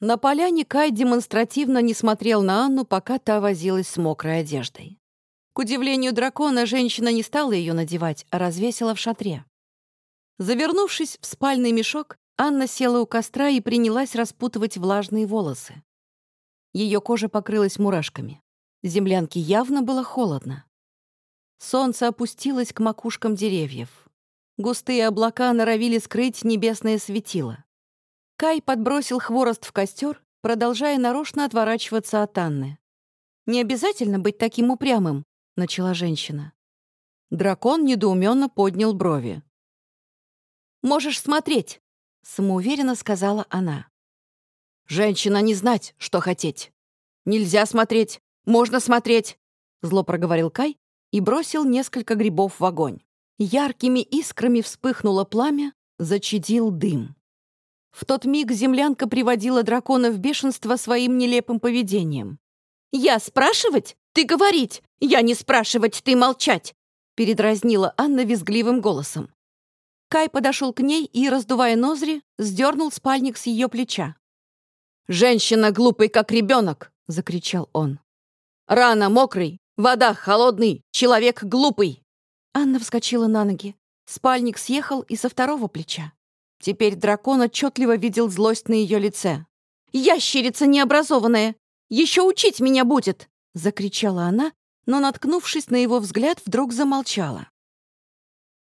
На поляне Кай демонстративно не смотрел на Анну, пока та возилась с мокрой одеждой. К удивлению дракона, женщина не стала ее надевать, а развесила в шатре. Завернувшись в спальный мешок, Анна села у костра и принялась распутывать влажные волосы. Ее кожа покрылась мурашками. Землянке явно было холодно. Солнце опустилось к макушкам деревьев. Густые облака норовили скрыть небесное светило. Кай подбросил хворост в костер, продолжая нарочно отворачиваться от Анны. «Не обязательно быть таким упрямым», — начала женщина. Дракон недоуменно поднял брови. «Можешь смотреть», — самоуверенно сказала она. «Женщина не знать, что хотеть. Нельзя смотреть, можно смотреть», — зло проговорил Кай и бросил несколько грибов в огонь. Яркими искрами вспыхнуло пламя, зачадил дым. В тот миг землянка приводила дракона в бешенство своим нелепым поведением. «Я спрашивать? Ты говорить! Я не спрашивать, ты молчать!» передразнила Анна визгливым голосом. Кай подошел к ней и, раздувая ноздри, сдернул спальник с ее плеча. «Женщина глупый, как ребенок!» — закричал он. «Рана мокрый, вода холодный, человек глупый!» Анна вскочила на ноги. Спальник съехал и со второго плеча. Теперь дракон отчетливо видел злость на ее лице. «Ящерица необразованная! Еще учить меня будет!» — закричала она, но, наткнувшись на его взгляд, вдруг замолчала.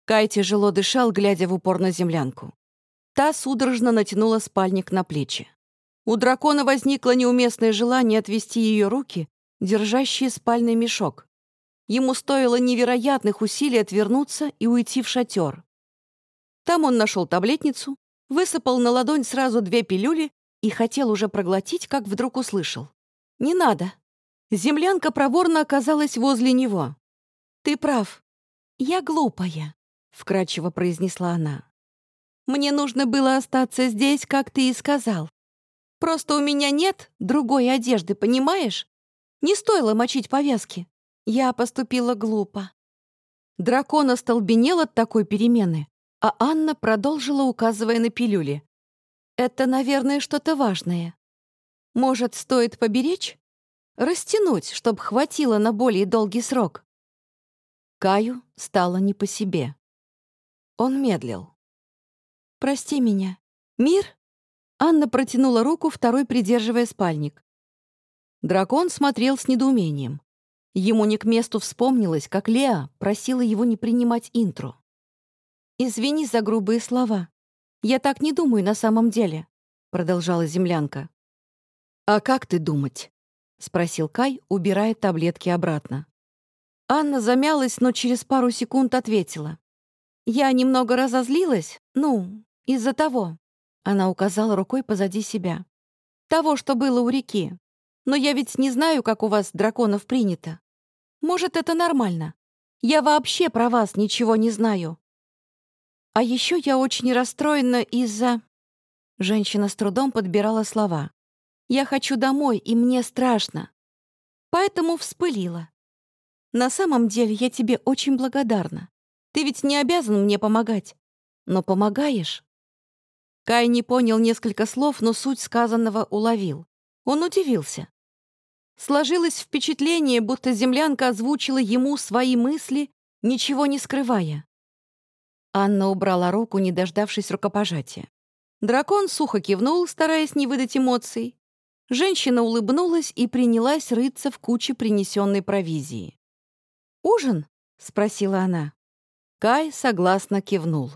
Кай тяжело дышал, глядя в упор на землянку. Та судорожно натянула спальник на плечи. У дракона возникло неуместное желание отвести ее руки, держащие спальный мешок. Ему стоило невероятных усилий отвернуться и уйти в шатер. Там он нашел таблетницу, высыпал на ладонь сразу две пилюли и хотел уже проглотить, как вдруг услышал. «Не надо». Землянка проворно оказалась возле него. «Ты прав. Я глупая вкрадчиво произнесла она. Мне нужно было остаться здесь, как ты и сказал. Просто у меня нет другой одежды, понимаешь? Не стоило мочить повязки. Я поступила глупо. Дракон остолбенел от такой перемены, а Анна продолжила, указывая на пилюли. «Это, наверное, что-то важное. Может, стоит поберечь? Растянуть, чтобы хватило на более долгий срок?» Каю стало не по себе. Он медлил. «Прости меня. Мир?» Анна протянула руку, второй придерживая спальник. Дракон смотрел с недоумением. Ему не к месту вспомнилось, как Леа просила его не принимать интро. «Извини за грубые слова. Я так не думаю на самом деле», — продолжала землянка. «А как ты думать?» — спросил Кай, убирая таблетки обратно. Анна замялась, но через пару секунд ответила. Я немного разозлилась, ну, из-за того. Она указала рукой позади себя. Того, что было у реки. Но я ведь не знаю, как у вас драконов принято. Может, это нормально. Я вообще про вас ничего не знаю. А еще я очень расстроена из-за... Женщина с трудом подбирала слова. Я хочу домой, и мне страшно. Поэтому вспылила. На самом деле я тебе очень благодарна. Ты ведь не обязан мне помогать. Но помогаешь». Кай не понял несколько слов, но суть сказанного уловил. Он удивился. Сложилось впечатление, будто землянка озвучила ему свои мысли, ничего не скрывая. Анна убрала руку, не дождавшись рукопожатия. Дракон сухо кивнул, стараясь не выдать эмоций. Женщина улыбнулась и принялась рыться в куче принесенной провизии. «Ужин?» — спросила она. Кай согласно кивнул.